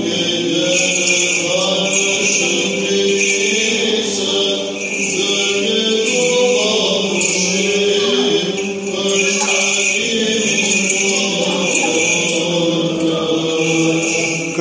me.